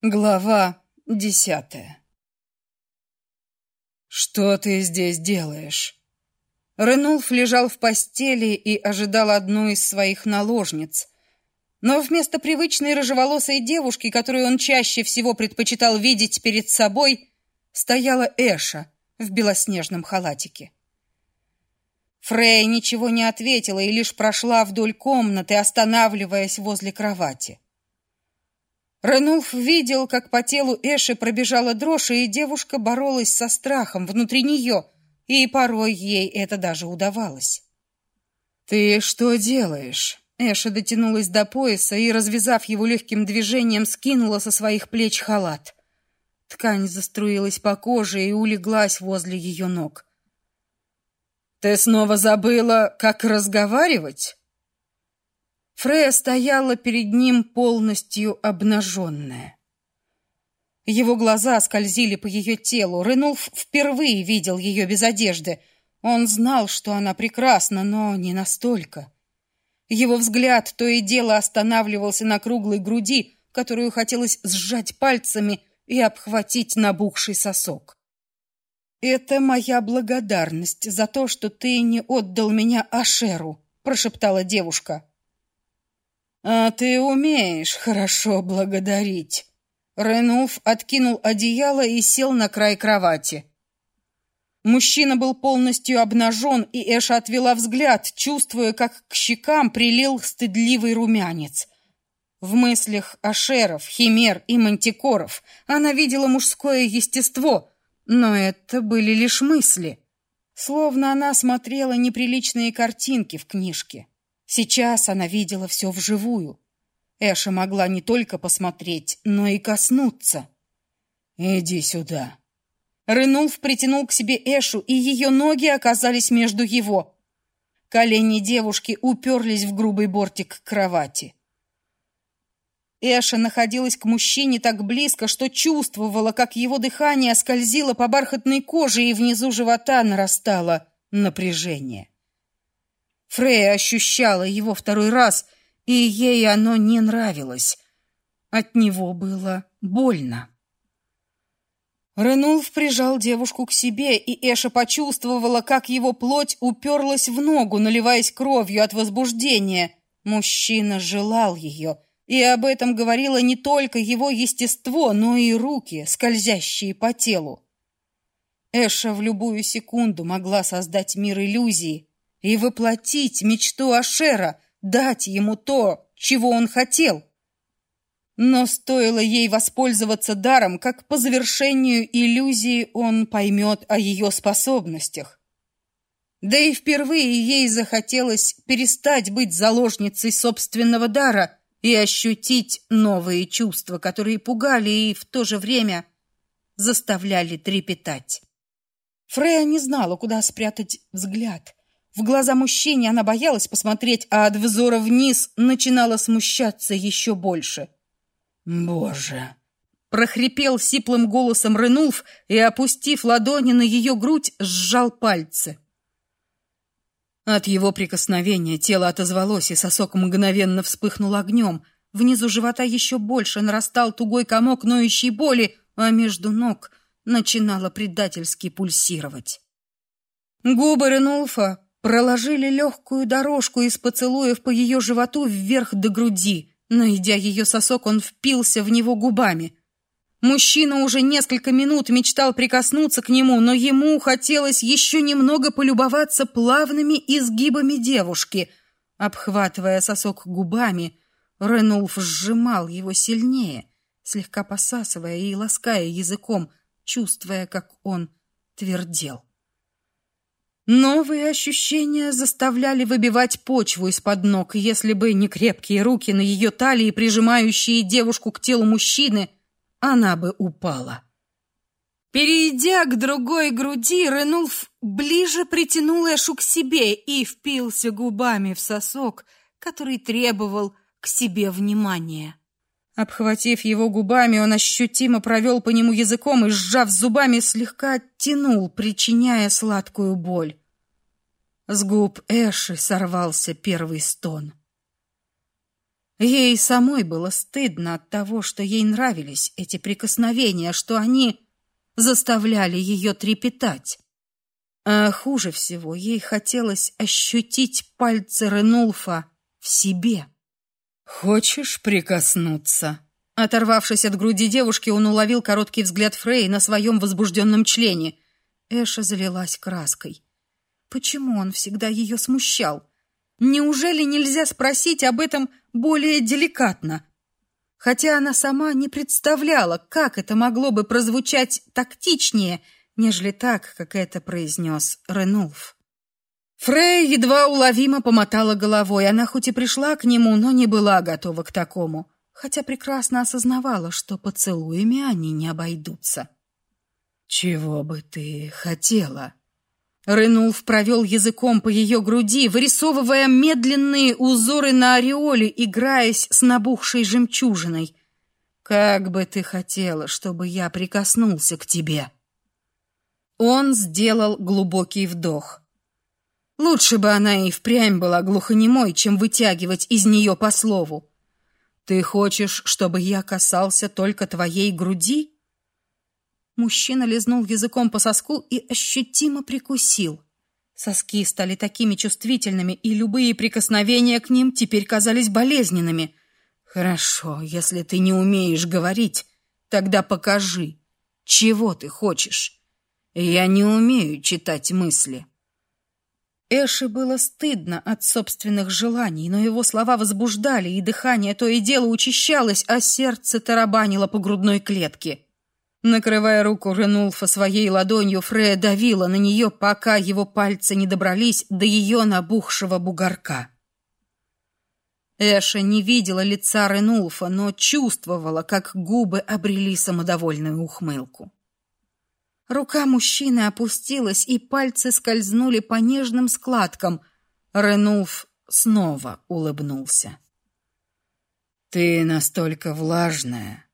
Глава десятая «Что ты здесь делаешь?» Ренулф лежал в постели и ожидал одну из своих наложниц. Но вместо привычной рыжеволосой девушки, которую он чаще всего предпочитал видеть перед собой, стояла Эша в белоснежном халатике. Фрей ничего не ответила и лишь прошла вдоль комнаты, останавливаясь возле кровати. Ренулф видел, как по телу Эши пробежала дрожь, и девушка боролась со страхом внутри нее, и порой ей это даже удавалось. «Ты что делаешь?» Эша дотянулась до пояса и, развязав его легким движением, скинула со своих плеч халат. Ткань заструилась по коже и улеглась возле ее ног. «Ты снова забыла, как разговаривать?» Фрея стояла перед ним полностью обнаженная. Его глаза скользили по ее телу. Ренулф впервые видел ее без одежды. Он знал, что она прекрасна, но не настолько. Его взгляд то и дело останавливался на круглой груди, которую хотелось сжать пальцами и обхватить набухший сосок. «Это моя благодарность за то, что ты не отдал меня Ашеру», — прошептала девушка. А ты умеешь хорошо благодарить. Ренуф откинул одеяло и сел на край кровати. Мужчина был полностью обнажен, и Эша отвела взгляд, чувствуя, как к щекам прилил стыдливый румянец. В мыслях ашеров, химер и мантикоров она видела мужское естество, но это были лишь мысли, словно она смотрела неприличные картинки в книжке. Сейчас она видела все вживую. Эша могла не только посмотреть, но и коснуться. «Иди сюда». Ренулф притянул к себе Эшу, и ее ноги оказались между его. Колени девушки уперлись в грубый бортик кровати. Эша находилась к мужчине так близко, что чувствовала, как его дыхание скользило по бархатной коже, и внизу живота нарастало напряжение. Фрея ощущала его второй раз, и ей оно не нравилось. От него было больно. Ренулф прижал девушку к себе, и Эша почувствовала, как его плоть уперлась в ногу, наливаясь кровью от возбуждения. Мужчина желал ее, и об этом говорило не только его естество, но и руки, скользящие по телу. Эша в любую секунду могла создать мир иллюзии, и воплотить мечту Ашера, дать ему то, чего он хотел. Но стоило ей воспользоваться даром, как по завершению иллюзии он поймет о ее способностях. Да и впервые ей захотелось перестать быть заложницей собственного дара и ощутить новые чувства, которые пугали и в то же время заставляли трепетать. Фрея не знала, куда спрятать взгляд. В глаза мужчине она боялась посмотреть, а от взора вниз начинала смущаться еще больше. «Боже!» — прохрипел сиплым голосом Ренулф и, опустив ладони на ее грудь, сжал пальцы. От его прикосновения тело отозвалось, и сосок мгновенно вспыхнул огнем. Внизу живота еще больше нарастал тугой комок ноющей боли, а между ног начинало предательски пульсировать. Губы Ренулфа проложили легкую дорожку из поцелуев по ее животу вверх до груди. Найдя ее сосок, он впился в него губами. Мужчина уже несколько минут мечтал прикоснуться к нему, но ему хотелось еще немного полюбоваться плавными изгибами девушки. Обхватывая сосок губами, Ренулф сжимал его сильнее, слегка посасывая и лаская языком, чувствуя, как он твердел. Новые ощущения заставляли выбивать почву из-под ног. Если бы не крепкие руки на ее талии, прижимающие девушку к телу мужчины, она бы упала. Перейдя к другой груди, Ренулф ближе притянул Эшу к себе и впился губами в сосок, который требовал к себе внимания. Обхватив его губами, он ощутимо провел по нему языком и, сжав зубами, слегка оттянул, причиняя сладкую боль. С губ Эши сорвался первый стон. Ей самой было стыдно от того, что ей нравились эти прикосновения, что они заставляли ее трепетать. А хуже всего ей хотелось ощутить пальцы Ренулфа в себе. «Хочешь прикоснуться?» Оторвавшись от груди девушки, он уловил короткий взгляд Фрей на своем возбужденном члене. Эша залилась краской. Почему он всегда ее смущал? Неужели нельзя спросить об этом более деликатно? Хотя она сама не представляла, как это могло бы прозвучать тактичнее, нежели так, как это произнес Ренулф. Фрей едва уловимо помотала головой. Она хоть и пришла к нему, но не была готова к такому, хотя прекрасно осознавала, что поцелуями они не обойдутся. «Чего бы ты хотела?» Ренулф провел языком по ее груди, вырисовывая медленные узоры на ореоле, играясь с набухшей жемчужиной. «Как бы ты хотела, чтобы я прикоснулся к тебе?» Он сделал глубокий вдох. Лучше бы она и впрямь была глухонемой, чем вытягивать из нее по слову. «Ты хочешь, чтобы я касался только твоей груди?» Мужчина лизнул языком по соску и ощутимо прикусил. Соски стали такими чувствительными, и любые прикосновения к ним теперь казались болезненными. Хорошо, если ты не умеешь говорить, тогда покажи, чего ты хочешь. Я не умею читать мысли. Эши было стыдно от собственных желаний, но его слова возбуждали, и дыхание то и дело учащалось, а сердце тарабанило по грудной клетке. Накрывая руку Ренулфа своей ладонью, Фрея давила на нее, пока его пальцы не добрались до ее набухшего бугорка. Эша не видела лица Ренулфа, но чувствовала, как губы обрели самодовольную ухмылку. Рука мужчины опустилась, и пальцы скользнули по нежным складкам. Ренулф снова улыбнулся. «Ты настолько влажная!»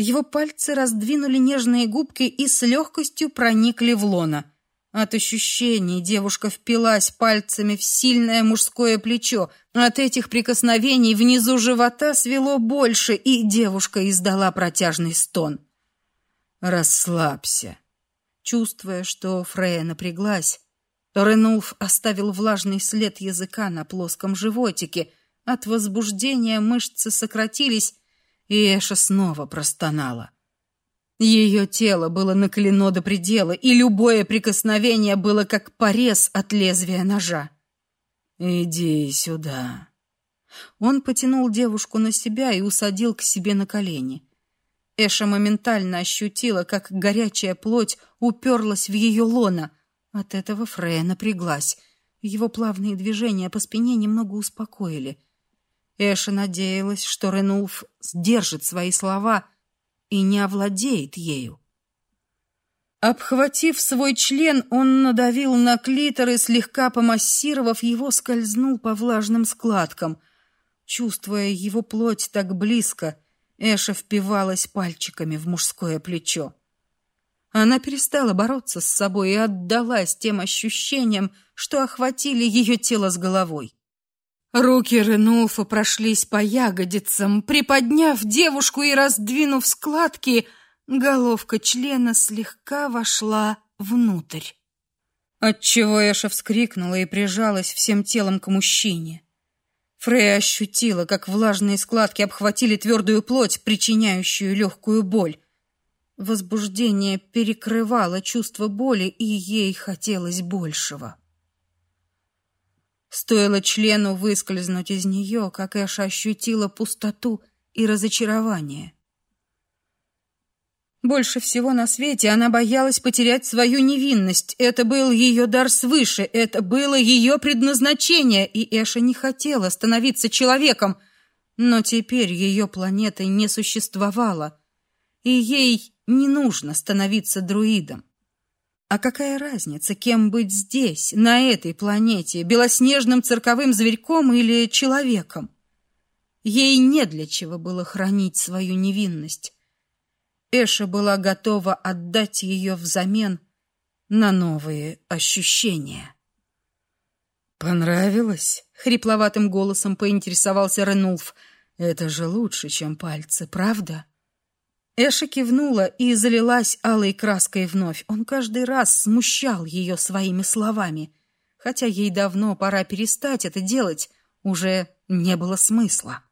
Его пальцы раздвинули нежные губки и с легкостью проникли в лоно. От ощущений девушка впилась пальцами в сильное мужское плечо. От этих прикосновений внизу живота свело больше, и девушка издала протяжный стон. «Расслабься». Чувствуя, что Фрея напряглась, Ренулф оставил влажный след языка на плоском животике. От возбуждения мышцы сократились, и Эша снова простонала. Ее тело было накалено до предела, и любое прикосновение было как порез от лезвия ножа. «Иди сюда». Он потянул девушку на себя и усадил к себе на колени. Эша моментально ощутила, как горячая плоть уперлась в ее лоно. От этого Фрея напряглась. Его плавные движения по спине немного успокоили — Эша надеялась, что Ренулф сдержит свои слова и не овладеет ею. Обхватив свой член, он надавил на клитор и, слегка помассировав его, скользнул по влажным складкам. Чувствуя его плоть так близко, Эша впивалась пальчиками в мужское плечо. Она перестала бороться с собой и отдалась тем ощущениям, что охватили ее тело с головой. Руки Ренулфа прошлись по ягодицам, приподняв девушку и раздвинув складки, головка члена слегка вошла внутрь. Отчего Эша вскрикнула и прижалась всем телом к мужчине. Фрея ощутила, как влажные складки обхватили твердую плоть, причиняющую легкую боль. Возбуждение перекрывало чувство боли, и ей хотелось большего. Стоило члену выскользнуть из нее, как Эша ощутила пустоту и разочарование. Больше всего на свете она боялась потерять свою невинность. Это был ее дар свыше, это было ее предназначение, и Эша не хотела становиться человеком. Но теперь ее планеты не существовало, и ей не нужно становиться друидом. А какая разница, кем быть здесь, на этой планете, белоснежным цирковым зверьком или человеком? Ей не для чего было хранить свою невинность. Эша была готова отдать ее взамен на новые ощущения. «Понравилось?» — хрипловатым голосом поинтересовался Ренулф. Это же лучше, чем пальцы, правда? Эша кивнула и залилась алой краской вновь. Он каждый раз смущал ее своими словами. Хотя ей давно пора перестать это делать, уже не было смысла.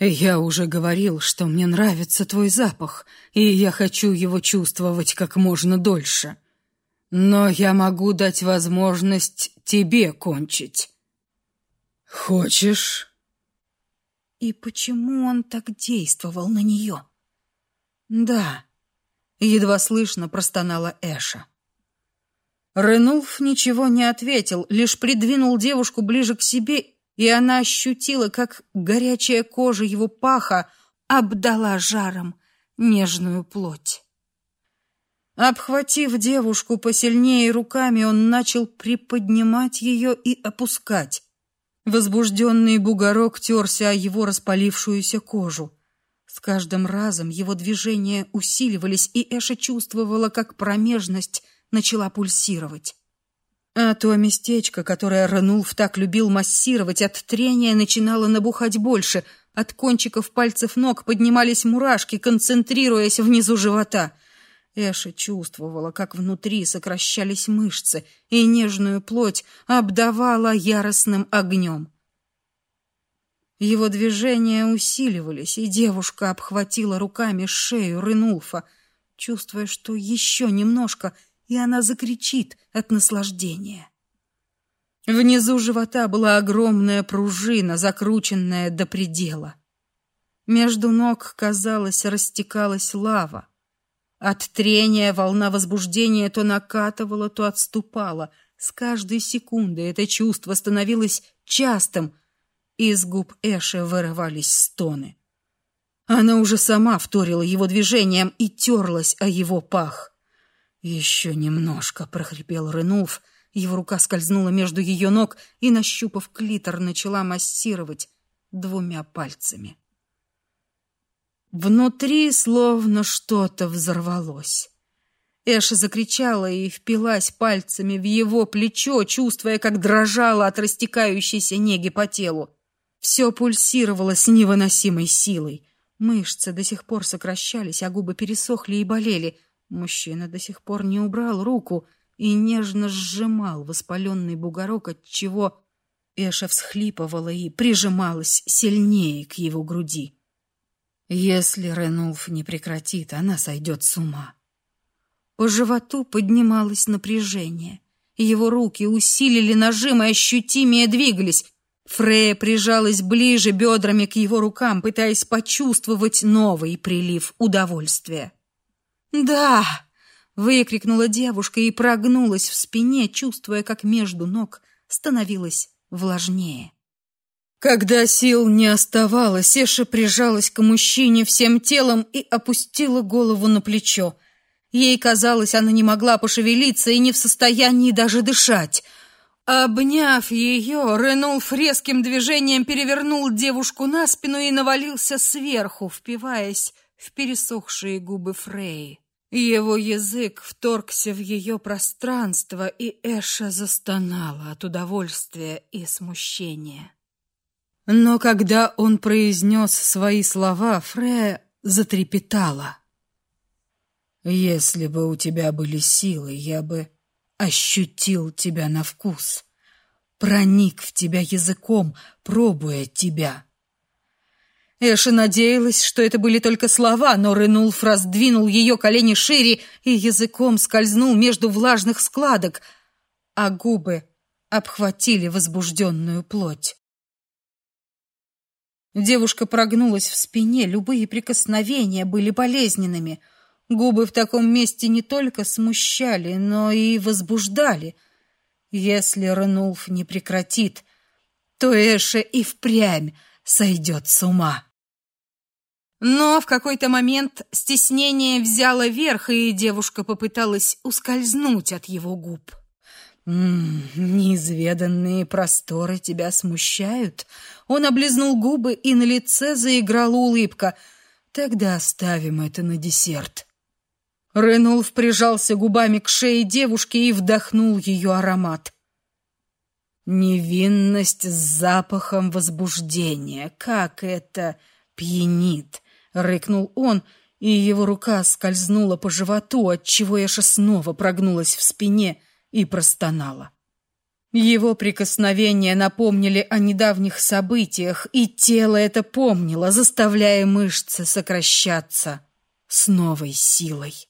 «Я уже говорил, что мне нравится твой запах, и я хочу его чувствовать как можно дольше. Но я могу дать возможность тебе кончить». «Хочешь?» И почему он так действовал на нее? «Да», — едва слышно простонала Эша. Ренулф ничего не ответил, лишь придвинул девушку ближе к себе, и она ощутила, как горячая кожа его паха обдала жаром нежную плоть. Обхватив девушку посильнее руками, он начал приподнимать ее и опускать. Возбужденный бугорок терся о его распалившуюся кожу. С каждым разом его движения усиливались, и Эша чувствовала, как промежность начала пульсировать. А то местечко, которое Ренулф так любил массировать, от трения начинало набухать больше. От кончиков пальцев ног поднимались мурашки, концентрируясь внизу живота. Эша чувствовала, как внутри сокращались мышцы, и нежную плоть обдавала яростным огнем. Его движения усиливались, и девушка обхватила руками шею Ренулфа, чувствуя, что еще немножко, и она закричит от наслаждения. Внизу живота была огромная пружина, закрученная до предела. Между ног, казалось, растекалась лава. От трения волна возбуждения то накатывала, то отступала. С каждой секундой это чувство становилось частым, из губ Эши вырывались стоны. Она уже сама вторила его движением и терлась о его пах. «Еще немножко», — прохрипел Ренулф. Его рука скользнула между ее ног и, нащупав клитор, начала массировать двумя пальцами. Внутри словно что-то взорвалось. Эша закричала и впилась пальцами в его плечо, чувствуя, как дрожала от растекающейся неги по телу. Все пульсировало с невыносимой силой. Мышцы до сих пор сокращались, а губы пересохли и болели. Мужчина до сих пор не убрал руку и нежно сжимал воспаленный бугорок, от чего Эша всхлипывала и прижималась сильнее к его груди. Если Ренулф не прекратит, она сойдет с ума. По животу поднималось напряжение. Его руки усилили нажим и ощутимее двигались. Фрея прижалась ближе бедрами к его рукам, пытаясь почувствовать новый прилив удовольствия. «Да!» — выкрикнула девушка и прогнулась в спине, чувствуя, как между ног становилось влажнее. Когда сил не оставалось, Эша прижалась к мужчине всем телом и опустила голову на плечо. Ей казалось, она не могла пошевелиться и не в состоянии даже дышать — Обняв ее, Ренулф резким движением перевернул девушку на спину и навалился сверху, впиваясь в пересохшие губы Фреи. Его язык вторгся в ее пространство, и Эша застонала от удовольствия и смущения. Но когда он произнес свои слова, Фрея затрепетала. «Если бы у тебя были силы, я бы ощутил тебя на вкус, проник в тебя языком, пробуя тебя. Эша надеялась, что это были только слова, но Ренулф раздвинул ее колени шире и языком скользнул между влажных складок, а губы обхватили возбужденную плоть. Девушка прогнулась в спине, любые прикосновения были болезненными — Губы в таком месте не только смущали, но и возбуждали. Если Ренулф не прекратит, то Эша и впрямь сойдет с ума. Но в какой-то момент стеснение взяло верх, и девушка попыталась ускользнуть от его губ. «М -м, «Неизведанные просторы тебя смущают?» Он облизнул губы, и на лице заиграла улыбка. «Тогда оставим это на десерт». Ренулф прижался губами к шее девушки и вдохнул ее аромат. Невинность с запахом возбуждения. Как это пьянит, рыкнул он, и его рука скользнула по животу, отчего Эша снова прогнулась в спине и простонала. Его прикосновения напомнили о недавних событиях, и тело это помнило, заставляя мышцы сокращаться с новой силой.